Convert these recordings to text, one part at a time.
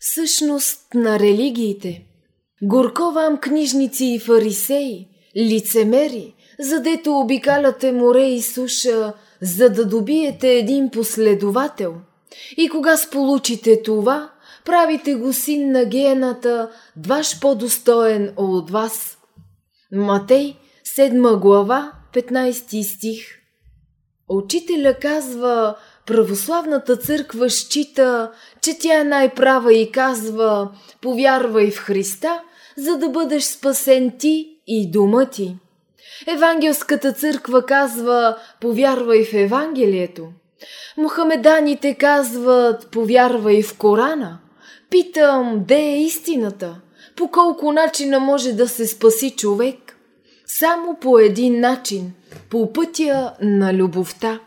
Същност на религиите Горко вам книжници и фарисеи, лицемери, задето обикаляте море и суша, за да добиете един последовател. И кога сполучите това, правите го син на гената, дваш по-достоен от вас. Матей, 7 глава, 15 стих Учителя казва, православната църква счита, че тя е най-права и казва, повярвай в Христа, за да бъдеш спасен ти и дома ти. Евангелската църква казва, повярвай в Евангелието. Мухамеданите казват, повярвай в Корана. Питам, де е истината? По колко начина може да се спаси човек? Само по един начин – по пътя на любовта.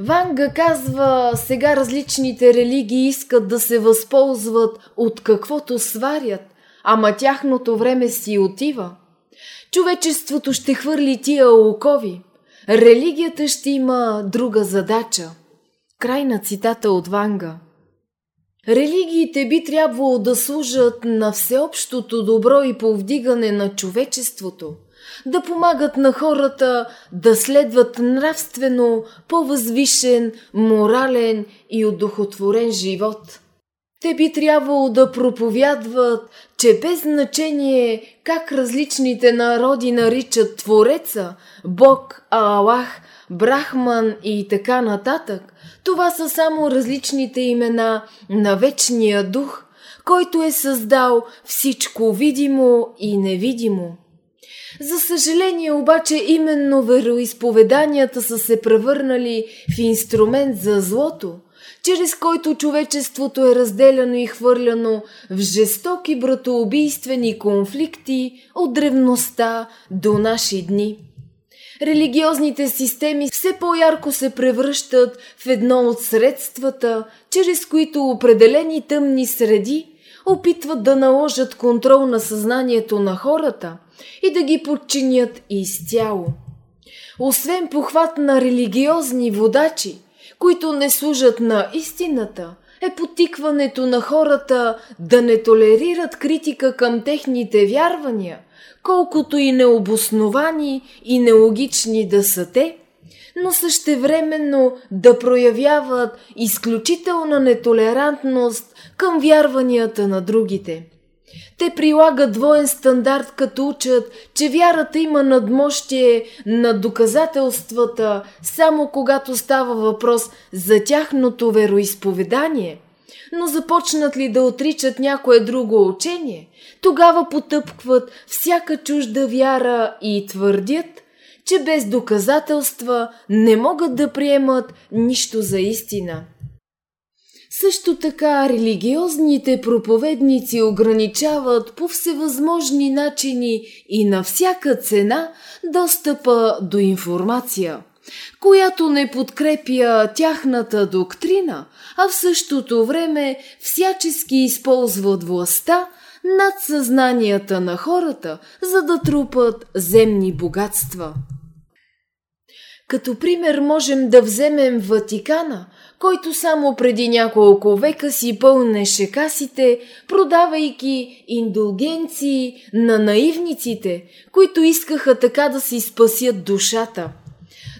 Ванга казва, сега различните религии искат да се възползват от каквото сварят, ама тяхното време си отива. Човечеството ще хвърли тия окови. Религията ще има друга задача. Край на цитата от Ванга. Религиите би трябвало да служат на всеобщото добро и повдигане на човечеството, да помагат на хората да следват нравствено по-възвишен, морален и удохотворен живот. Те би трябвало да проповядват, че без значение как различните народи наричат Твореца, Бог, Аллах, Брахман и така нататък, това са само различните имена на вечния дух, който е създал всичко видимо и невидимо. За съжаление обаче именно вероисповеданията са се превърнали в инструмент за злото, чрез който човечеството е разделяно и хвърляно в жестоки братоубийствени конфликти от древността до наши дни. Религиозните системи все по-ярко се превръщат в едно от средствата, чрез които определени тъмни среди опитват да наложат контрол на съзнанието на хората и да ги подчинят изцяло. Освен похват на религиозни водачи, които не служат на истината, е потикването на хората да не толерират критика към техните вярвания, колкото и необосновани и нелогични да са те, но същевременно да проявяват изключителна нетолерантност към вярванията на другите. Те прилагат двоен стандарт, като учат, че вярата има надмощие на доказателствата, само когато става въпрос за тяхното вероисповедание. Но започнат ли да отричат някое друго учение, тогава потъпкват всяка чужда вяра и твърдят, че без доказателства не могат да приемат нищо за истина. Също така религиозните проповедници ограничават по всевъзможни начини и на всяка цена достъпа до информация, която не подкрепя тяхната доктрина, а в същото време всячески използват властта над съзнанията на хората, за да трупат земни богатства. Като пример можем да вземем Ватикана, който само преди няколко века си пълнеше касите, продавайки индулгенции на наивниците, които искаха така да си спасят душата.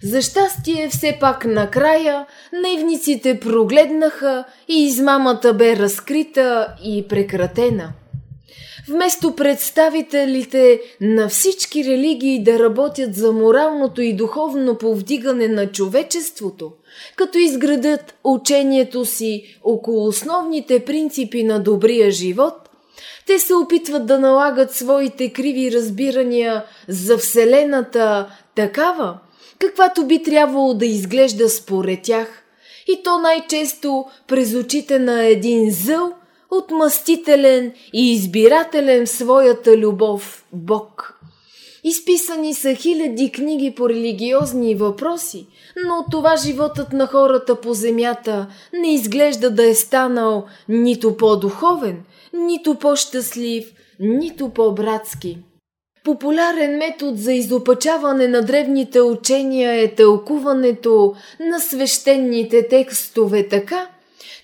За щастие, все пак накрая, наивниците прогледнаха и измамата бе разкрита и прекратена – вместо представителите на всички религии да работят за моралното и духовно повдигане на човечеството, като изградат учението си около основните принципи на добрия живот, те се опитват да налагат своите криви разбирания за Вселената такава, каквато би трябвало да изглежда според тях, и то най-често през очите на един зъл – отмъстителен и избирателен в своята любов Бог. Изписани са хиляди книги по религиозни въпроси, но това животът на хората по земята не изглежда да е станал нито по-духовен, нито по-щастлив, нито по-братски. Популярен метод за изопачаване на древните учения е тълкуването на свещените текстове така,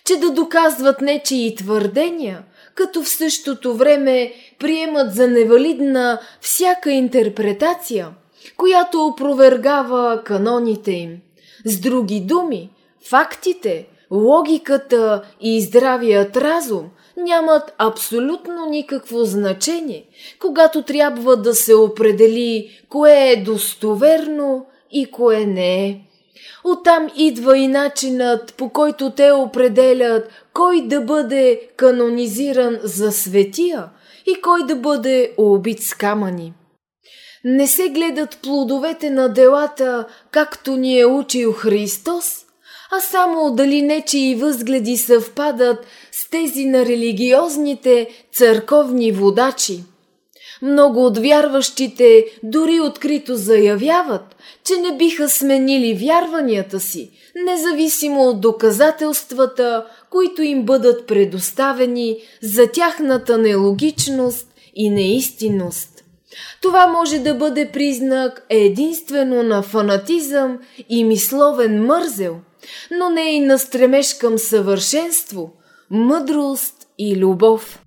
че да доказват нечии твърдения, като в същото време приемат за невалидна всяка интерпретация, която опровергава каноните им. С други думи, фактите, логиката и здравият разум нямат абсолютно никакво значение, когато трябва да се определи кое е достоверно и кое не е. Оттам идва и начинът, по който те определят кой да бъде канонизиран за светия и кой да бъде убит с камъни. Не се гледат плодовете на делата, както ни е учил Христос, а само дали нечии възгледи съвпадат с тези на религиозните църковни водачи. Много от вярващите дори открито заявяват, че не биха сменили вярванията си, независимо от доказателствата, които им бъдат предоставени за тяхната нелогичност и неистинност. Това може да бъде признак единствено на фанатизъм и мисловен мързел, но не и на стремеж към съвършенство, мъдрост и любов.